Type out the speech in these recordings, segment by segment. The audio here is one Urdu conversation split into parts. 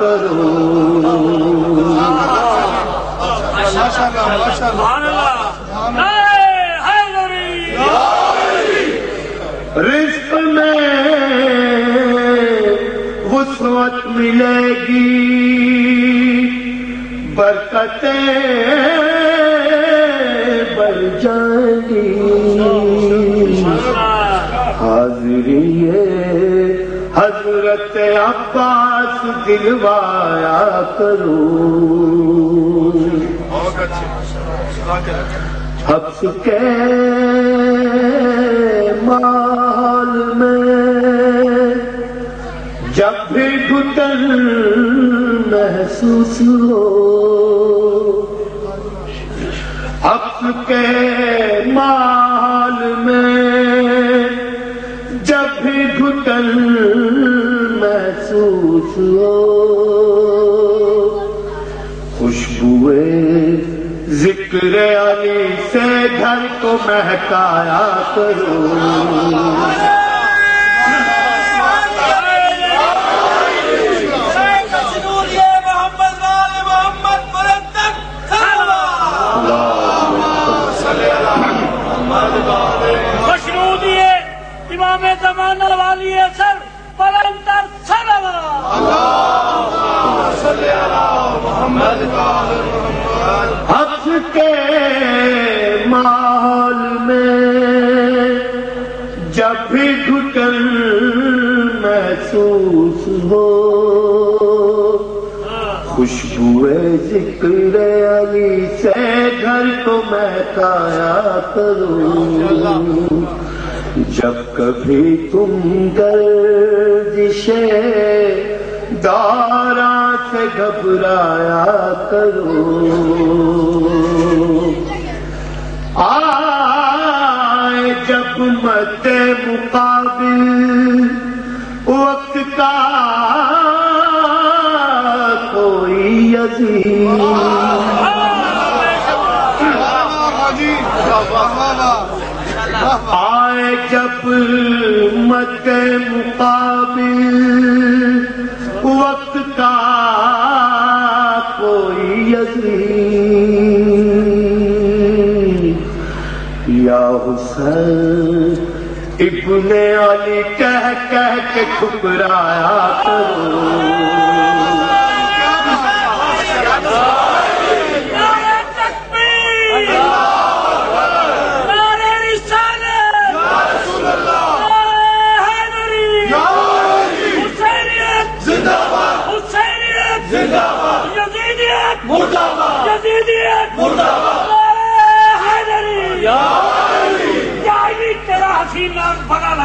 کرو رزق میں وسعت ملے گی برکتیں بڑھ جائیں گی حاضری حضرت عباس دلوایا کرو حبس کے مال میں جب بھی گھٹن محسوس ہو حبس کے مال میں جب بھی گھٹن محسوس ہو خوشبوئے ذکر علی سے گھر کو مہکایا کرو۔ محمد وال محمد مرتب مشروطیے امام زمان والی اثر حق کے مال میں جب بھی گھٹن محسوس ہو، خوشبوئے ذکر علی سے گھر کو مہکایا کرو جب کبھی تم گردش دارا سے گھبرایا کرو۔ آئے جب مد مقابل، وقت کا کوئی عزیز۔ آئے جب مد مقابل سر ابن علی کہہ کہہ کے ٹھکرایا کرو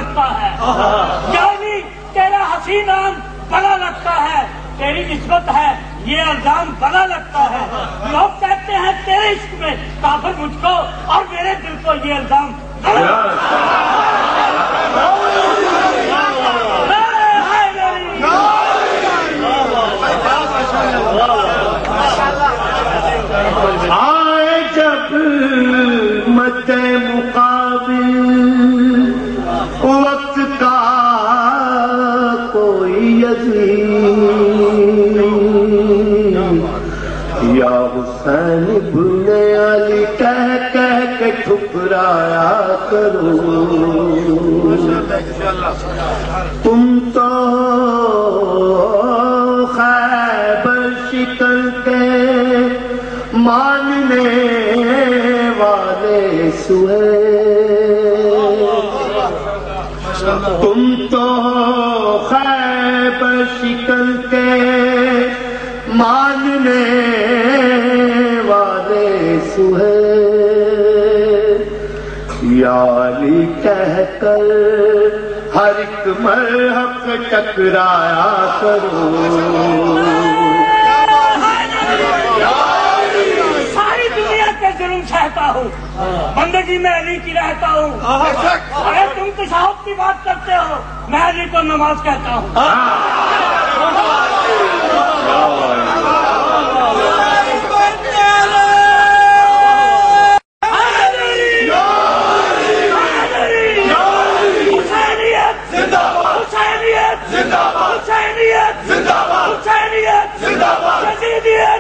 لگتا ہے۔ یعنی تیرا حسین نام بڑا لگتا ہے۔ تیری نسبت ہے، یہ الزام بڑا لگتا ہے۔ لوگ کہتے ہیں تیرے عشق میں کافر مجھ کو اور میرے دل کو یہ الزام۔ ٹھکرایا کرو۔ تم تو خیبر شکل کے ماننے والے سوئے۔ تم تو خیبر شکل کے ماننے والے سوئے۔ یا علی کہہ کر ہر ایک مرحب ٹکرایا کرو۔ سہتا ہوں۔ بندگی میں علی کی رہتا ہوں۔ ارے تم صاحب کی بات کرتے ہو؟ میں علی کو نماز کہتا ہوں۔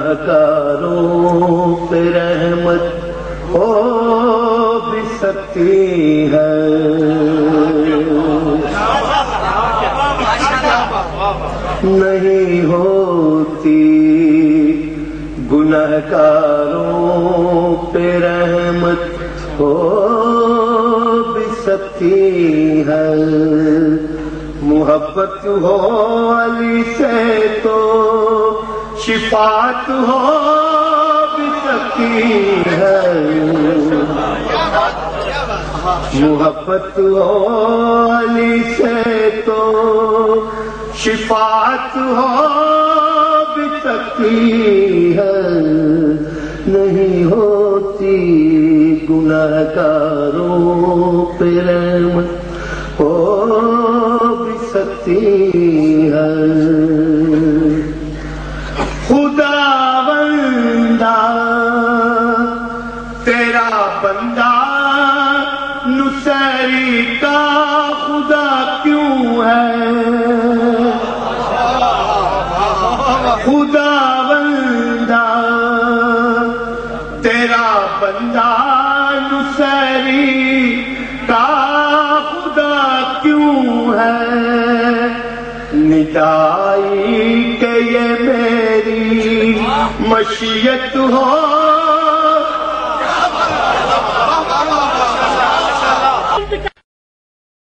گناہ پہ رحمت ہو بھی سکتی ہے۔ نہیں ہوتی گناہ کاروں پہ رحمت ہو بھی سکتی ہے۔ محبت ہو علی سے تو شفاعت ہو بھی سکتی ہے۔ محبت ہو علی سے تو شفاعت ہو بھی سکتی ہے۔ نہیں ہوتی گناہ کاروں پہ رحمت ہو بھی سکتی ہے۔ نسری خدا کیوں ہے؟ خدا بندہ، تیرا بندہ نسری کا خدا کیوں ہے؟ ندائی کہ یہ میری مشیت ہو